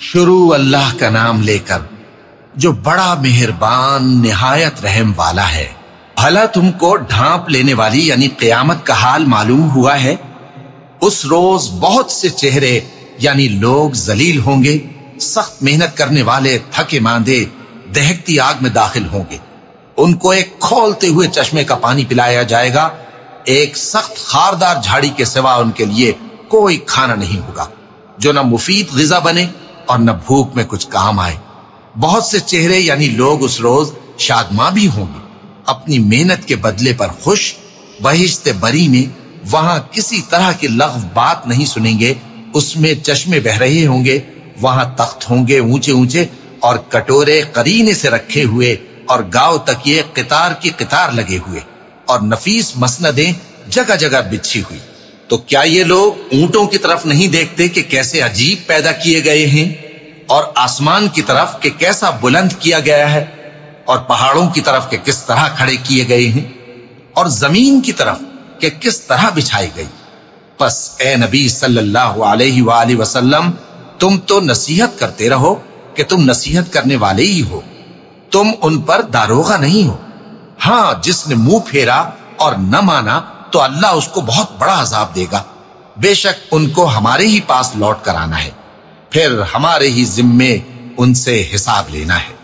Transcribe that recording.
شروع اللہ کا نام لے کر جو بڑا مہربان، نہایت رحم والا ہے۔ بھلا تم کو ڈھانپ لینے والی یعنی قیامت کا حال معلوم ہوا ہے۔ اس روز بہت سے چہرے یعنی لوگ ذلیل ہوں گے۔ سخت محنت کرنے والے، تھکے ماندے، دہکتی آگ میں داخل ہوں گے۔ ان کو ایک کھولتے ہوئے چشمے کا پانی پلایا جائے گا۔ ایک سخت خاردار جھاڑی کے سوا ان کے لیے کوئی کھانا نہیں ہوگا۔ جو نہ مفید غذا بنے اور نہ بھوک میں کچھ کام آئے۔ بہت سے چہرے یعنی لوگ اس روز شادماں بھی ہوں گے۔ اپنی محنت کے بدلے پر خوش، بہشت بری میں وہاں کسی طرح کی لغو بات نہیں سنیں گے۔ اس میں چشمے بہ رہے ہوں گے، وہاں تخت ہوں گے اونچے اونچے اور کٹورے قرینے سے رکھے ہوئے اور گاؤ تک یہ قطار کی قطار لگے ہوئے۔ اور نفیس مسندیں جگہ جگہ بچھی ہوئی۔ تو کیا یہ لوگ اونٹوں کی طرف نہیں دیکھتے کہ کیسے عجیب پیدا کیے گئے ہیں اور آسمان کی طرف کہ کیسا بلند کیا گیا ہے اور پہاڑوں کی طرف کہ کس طرح کھڑے کیے گئے ہیں اور زمین کی طرف کہ کس طرح بچھائی گئی؟ پس اے نبی صلی اللہ علیہ وآلہ وسلم، تم تو نصیحت کرتے رہو کہ تم نصیحت کرنے والے ہی ہو۔ تم ان پر داروغہ نہیں ہو۔ ہاں جس نے منہ پھیرا اور نہ مانا تو اللہ اس کو بہت بڑا عذاب دے گا۔ بے شک ان کو ہمارے ہی پاس لوٹ کر آنا ہے۔ پھر ہمارے ہی ذمے ان سے حساب لینا ہے۔